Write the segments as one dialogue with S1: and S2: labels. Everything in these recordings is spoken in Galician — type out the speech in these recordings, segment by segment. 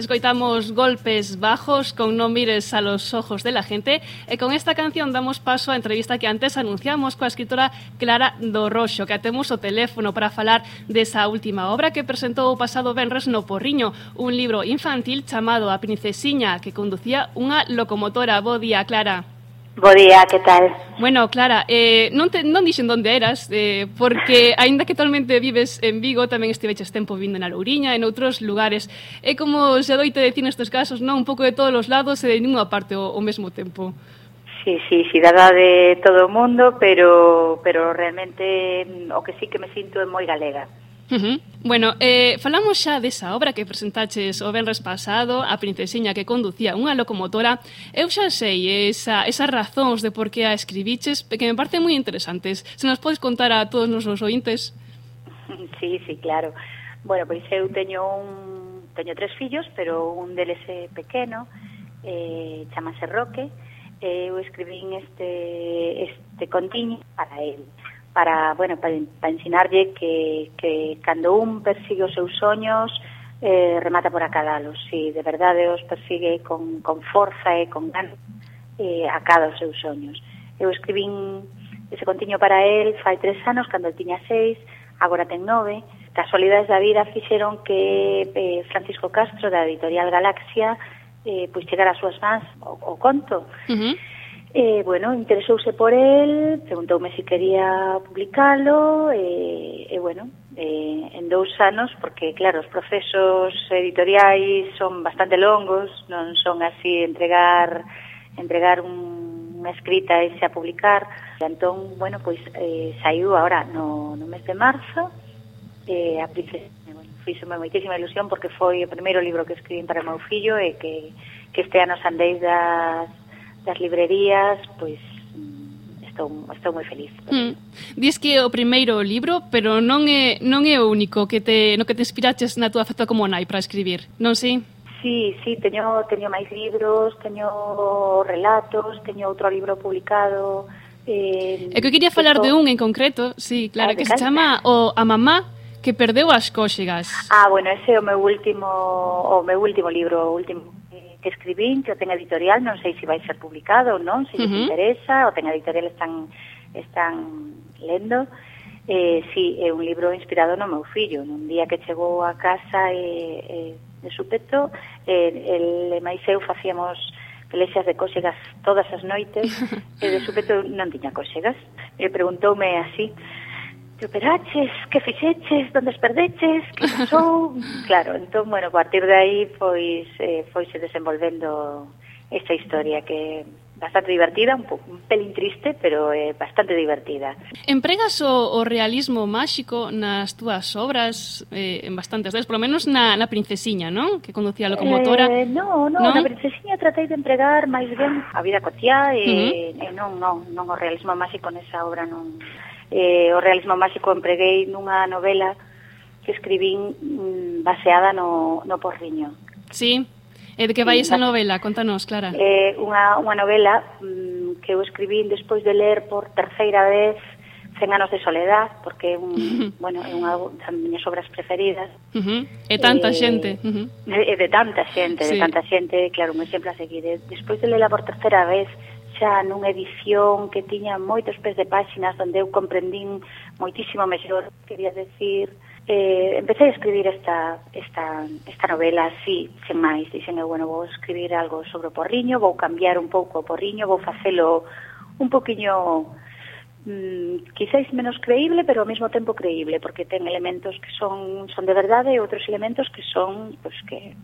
S1: Escoitamos golpes bajos con No mires a los ojos de la gente e con esta canción damos paso á entrevista que antes anunciamos coa escritora Clara do Roxo, que atemos o teléfono para falar desa última obra que presentou o pasado Benres no Porriño, un libro infantil chamado A princesiña que conducía unha locomotora. Bo día, Clara.
S2: Bo día, que tal?
S1: Bueno, Clara, eh, non, te, non dixen onde eras, eh, porque aínda que actualmente vives en Vigo, tamén estiveches tempo vindo na Louriña, en outros lugares. É como se adoite decir nestes casos, non? Un pouco de todos os lados e de ninguna parte ao, ao mesmo tempo.
S2: Sí, sí, cidadá de todo o mundo, pero, pero realmente mm, o que sí que me sinto é moi galega.
S1: Uh -huh. Bueno, eh, falamos xa desa obra que presentaches o benres pasado, a princesiña que conducía unha locomotora. Eu xa sei esa, esas razóns de por que a escribiches, que me parecen moi interesantes. Se nos podes contar a todos os nosos ointes?
S2: Sí, sí, claro. Bueno, pois eu teño un teño tres fillos, pero un deles é pequeno, eh, chamase Roque, eu escribín este, este contiño para ele para, bueno, para, para ensinarlle que, que cando un persigue os seus soños eh, remata por acadalos. Si de verdade os persigue con, con forza e con ganas, eh, acada os seus soños. Eu escribín ese contiño para él fai tres anos, cando el tiña seis, agora ten nove. Casualidades da vida fixeron que eh, Francisco Castro, da editorial Galaxia, eh, pois chegar ás súas mans o, o conto. Uh -huh E, bueno, interesouse por el, preguntoume se si quería publicalo, e, e bueno, e, en dous anos, porque, claro, os procesos editoriais son bastante longos, non son así entregar entregar un, unha escrita e xa publicar. E entón, bueno, pois eh, saiu agora no, no mes de marzo, e a princesa, bueno, fíxome moitísima ilusión porque foi o primeiro libro que escribín para meu fillo e que, que este ano sandéis das das librerías, pois mm, estou, estou moi feliz. Mm.
S1: Dis que é o primeiro libro, pero non é, non é o único que te, no que te inspiraches na túa faceta como nai para escribir, non si?
S2: Sí? Sí, teño, teño máis libros, teño relatos, teño outro libro publicado.
S1: Eh, e que quería falar esto... de un en concreto, sí, claro, ah, que se chama o A Mamá que perdeu as cóxegas.
S2: Ah, bueno, ese é o meu último o meu último libro, o último que escribín, que o ten editorial, non sei se vai ser publicado ou non, se uh -huh. interesa, o ten editorial están están lendo. Eh, si, sí, é un libro inspirado no meu fillo. Nun día que chegou a casa e, e de supeto, eh, el e máis eu facíamos pelexas de cóxegas todas as noites e de supeto non tiña cóxegas. E preguntoume así, te operaches, que fixeches, donde perdeches, que pasou... claro, entón, bueno, a partir de aí pois eh, foise desenvolvendo esta historia que bastante divertida, un, un pelín triste, pero eh, bastante divertida.
S1: Empregas o, o realismo máxico nas túas obras, eh, en bastantes deles, polo menos na, na princesiña, non? Que conducía a locomotora.
S2: Eh, no, no, non? na princesiña tratei de empregar máis ben a vida cotiá e, uh -huh. e non, non, non o realismo máxico nesa obra non eh, o realismo máxico empreguei nunha novela que escribín mm, baseada no, no Porriño.
S1: Sí, e de que vai esa novela? Contanos, Clara.
S2: Eh, unha, unha novela mm, que eu escribín despois de ler por terceira vez Cen anos de soledad, porque é un, bueno, é unha das miñas obras preferidas.
S1: Uh -huh. E tanta eh, xente. Uh -huh.
S2: E de, de tanta xente, sí. de tanta xente, claro, un exemplo a seguir. Despois de lela por terceira vez, xa nunha edición que tiña moitos pés de páxinas onde eu comprendín moitísimo mellor, quería decir, eh, empecé a escribir esta, esta, esta novela así, sen máis. Dixen eu, bueno, vou escribir algo sobre o porriño, vou cambiar un pouco o porriño, vou facelo un poquinho mm, quizáis menos creíble, pero ao mesmo tempo creíble, porque ten elementos que son, son de verdade e outros elementos que son, pues, que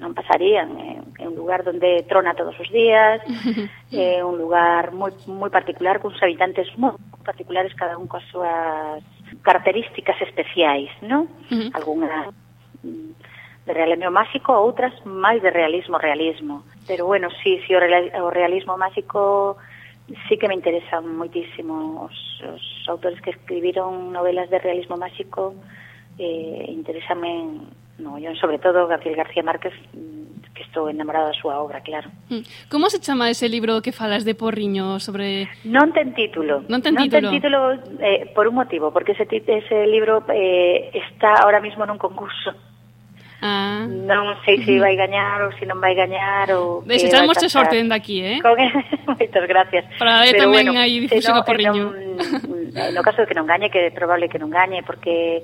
S2: non pasarían. É, un lugar onde trona todos os días, é un lugar moi, moi particular, con uns habitantes moi particulares, cada un coas súas características especiais, non? Uh -huh. Algunas de realismo máxico, outras máis de realismo realismo. Pero bueno, sí, sí, o realismo máxico sí que me interesan moitísimo os, os autores que escribiron novelas de realismo máxico eh, interesame No, yo sobre todo Gabriel García Márquez mm, que estou enamorada da súa obra, claro.
S1: Mm. Como se chama ese libro que falas de Porriño sobre
S2: Non ten título.
S1: Non ten título,
S2: non ten título eh, por un motivo, porque ese ese libro eh, está ahora mismo nun concurso.
S1: Ah.
S2: Non sei se vai gañar ou se non vai gañar ou
S1: Deixa, chamosche sorte dende aquí, eh?
S2: Con... Moitas gracias.
S1: Para darlle tamén bueno, aí difusión no, a Porriño.
S2: Mm, no, no caso de que non gañe, que é probable que non gañe, porque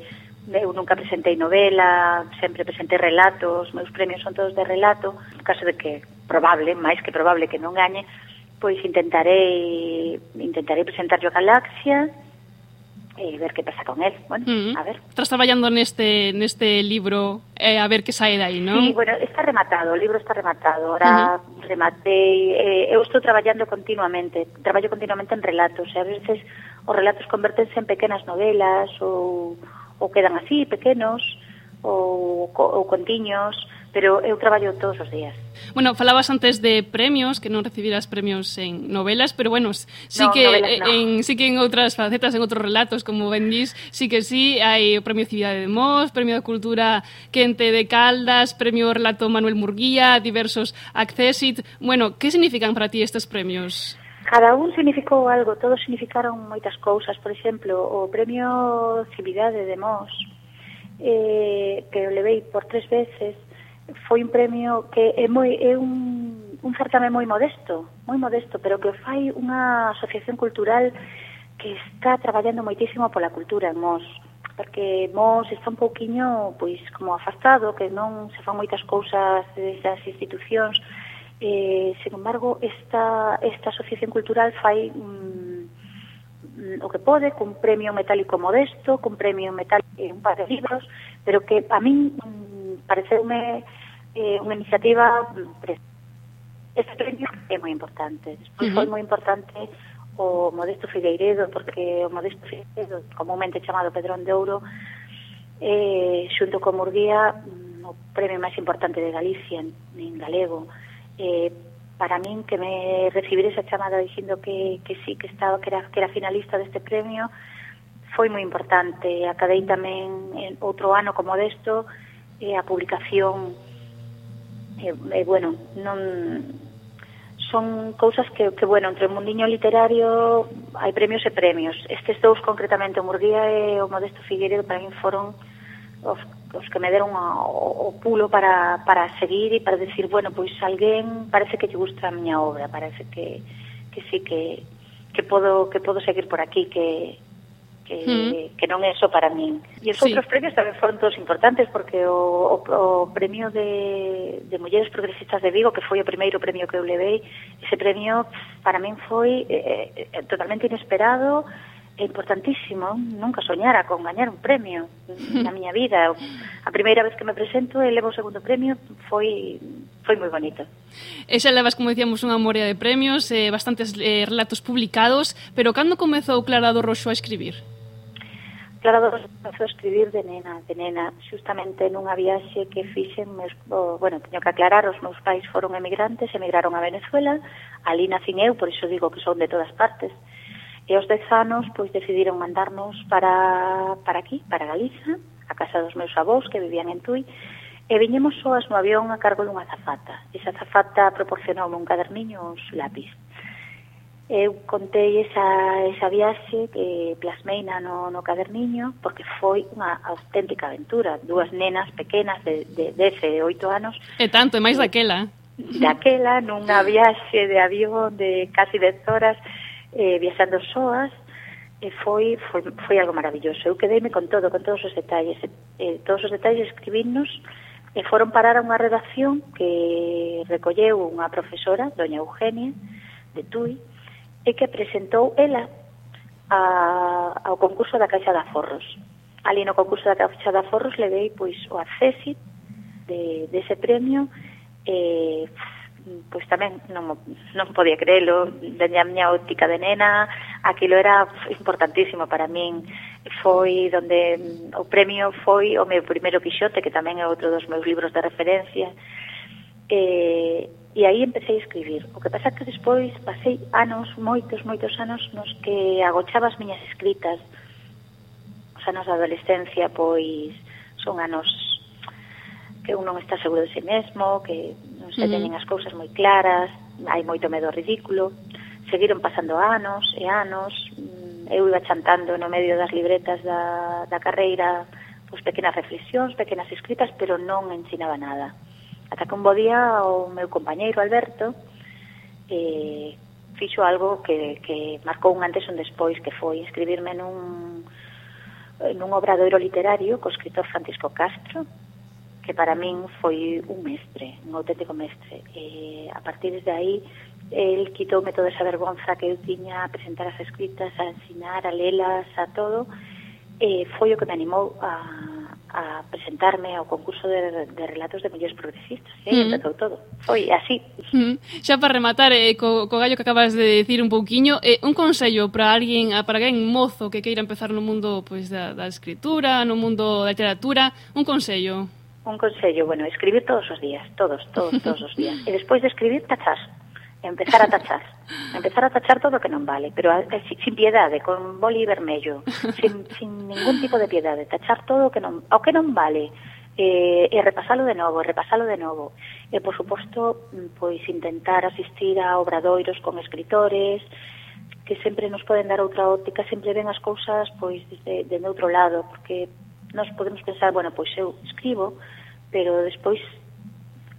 S2: Eu nunca presentei novela, sempre presentei relatos, meus premios son todos de relato. En caso de que probable, máis que probable que non gañe, pois intentarei intentarei presentarlo a Galaxia e ver que pasa con él. Bueno, uh -huh. a ver.
S1: Estás traballando neste neste libro eh, a ver que sae dai, non?
S2: Sí, bueno, está rematado, o libro está rematado. Ahora uh -huh. rematei, eh, eu estou traballando continuamente, traballo continuamente en relatos, e a veces os relatos convertense en pequenas novelas ou ou quedan así, pequenos, ou, ou contiños, pero eu traballo todos os días.
S1: Bueno, falabas antes de premios, que non recibiras premios en novelas, pero bueno, sí no, que novelas, no. en sí que en outras facetas, en outros relatos, como ben dis, sí que sí, hai o Premio Cidade de Mos, Premio de Cultura Quente de Caldas, Premio Relato Manuel Murguía, diversos Accessit, Bueno, que significan para ti estes premios?
S2: Cada un significou algo, todos significaron moitas cousas. Por exemplo, o premio Cividade de Mos, eh, que o levei por tres veces, foi un premio que é moi é un, un certame moi modesto, moi modesto, pero que fai unha asociación cultural que está traballando moitísimo pola cultura en Mos porque Mos está un pouquiño pois como afastado, que non se fan moitas cousas desde as institucións Eh, sin embargo, esta, esta asociación cultural fai mm, o que pode, cun premio metálico modesto, cun premio metálico eh, un par de libros, pero que a min mm, pareceume eh, unha iniciativa este premio é moi importante. Despois uh -huh. foi moi importante o Modesto Figueiredo, porque o Modesto Figueiredo, comúnmente chamado Pedrón de Ouro, eh, xunto con Murguía, mm, o premio máis importante de Galicia en, en galego eh, para min que me recibir esa chamada dicindo que, que sí, que estaba que era, que era finalista deste premio foi moi importante. Acadei tamén en outro ano como desto eh, a publicación eh, eh, bueno, non son cousas que, que, bueno, entre o mundiño literario hai premios e premios. Estes dous, concretamente, o Murguía e o Modesto Figueiredo, para mí foron os os que me deron o, o pulo para, para seguir e para decir, bueno, pois alguén parece que lle gusta a miña obra, parece que, que sí que, que podo que podo seguir por aquí, que, que, mm. que non é só para min. E os sí. outros premios tamén foron todos importantes porque o, o, o premio de, de Mulleres Progresistas de Vigo, que foi o primeiro premio que eu levei, ese premio para min foi eh, eh, eh totalmente inesperado, é importantísimo, nunca soñara con gañar un premio na miña vida. A primeira vez que me presento e levo o segundo premio foi foi moi bonito.
S1: E xa levas, como dicíamos, unha morea de premios, eh, bastantes eh, relatos publicados, pero cando comezou Clara do Roxo a escribir?
S2: Clara do Roxo comezou a escribir de nena, de nena, xustamente nunha viaxe que fixen, meus, o, bueno, teño que aclarar, os meus pais foron emigrantes, emigraron a Venezuela, ali nacín eu, por iso digo que son de todas partes, E aos dez anos, pois, decidiron mandarnos para, para aquí, para Galiza, a casa dos meus avós que vivían en Tui, e viñemos soas no avión a cargo dunha zafata. Esa zafata proporcionou un caderniño os lápis. Eu contei esa, esa viaxe que plasmei na no, no caderniño porque foi unha auténtica aventura. Dúas nenas pequenas de, de 10 e 8 anos.
S1: E tanto, e máis daquela.
S2: Daquela, nunha viaxe de avión de casi 10 horas, eh, viaxando soas, e foi, foi, foi algo maravilloso. Eu quedeime con todo, con todos os detalles. Eh, todos os detalles escribirnos e foron parar a unha redacción que recolleu unha profesora, doña Eugenia, de Tui, e que presentou ela a, ao concurso da Caixa de Aforros. Ali no concurso da Caixa de Aforros le dei pois, o accesi de, de ese premio e eh, pois tamén non, non podía creelo, dende a miña óptica de nena, aquilo era importantísimo para min, foi donde o premio foi o meu primeiro Quixote, que tamén é outro dos meus libros de referencia, eh, e, e aí empecé a escribir. O que pasa que despois pasei anos, moitos, moitos anos, nos que agochaba as miñas escritas, os anos da adolescencia, pois son anos que un non está seguro de si mesmo, que se teñen as cousas moi claras, hai moito medo ridículo, seguiron pasando anos e anos, mm, eu iba chantando no medio das libretas da, da carreira pois, pequenas reflexións, pequenas escritas, pero non ensinaba nada. Ata que un bo día o meu compañeiro Alberto eh, fixo algo que, que marcou un antes e un despois, que foi escribirme nun, nun obradoiro literario co escritor Francisco Castro, que para min foi un mestre, un auténtico mestre. E a partir de aí, el quitoume toda esa vergonza que eu tiña a presentar as escritas, a ensinar, a lelas, a todo, e foi o que me animou a, a presentarme ao concurso de, de relatos de mulleres progresistas, e aí mm. empezou todo. Foi así.
S1: Mm. Xa para rematar, eh, co, co gallo que acabas de decir un pouquiño, eh, un consello para alguén, para alguén mozo que queira empezar no mundo pois, da, da escritura, no mundo da literatura, un consello?
S2: un consello, bueno, escribir todos os días, todos, todos, todos os días. E despois de escribir, tachar. Empezar a tachar. Empezar a tachar todo o que non vale, pero eh, a, a, sin piedade, eh, con boli vermello, sin, sin ningún tipo de piedade, eh, tachar todo o que non, o que non vale eh, e repasalo de novo, repasalo de novo. E, por suposto, mm, pois intentar asistir a obradoiros con escritores, que sempre nos poden dar outra óptica, sempre ven as cousas pois desde, desde outro lado, porque Nos podemos pensar, bueno, pois eu escribo, pero despois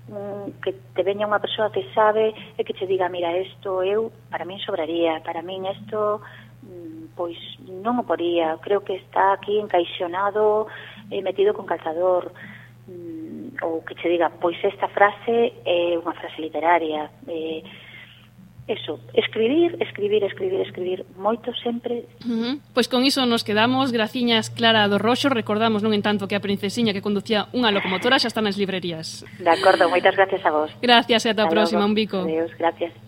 S2: mm, que te veña unha persoa que sabe e que che diga, mira, isto eu para min sobraría, para min isto mm, pois non o poría, creo que está aquí encaixonado e metido con calzador mm, ou que che diga, pois esta frase é unha frase literaria, eh, eso, escribir, escribir, escribir, escribir moito sempre.
S1: Uh -huh. Pois con iso nos quedamos, graciñas Clara do Roxo, recordamos non en tanto que a princesiña que conducía unha locomotora xa está nas librerías.
S2: De acordo, moitas gracias a vos.
S1: Gracias e ata a próxima, un bico.
S2: Adiós, gracias.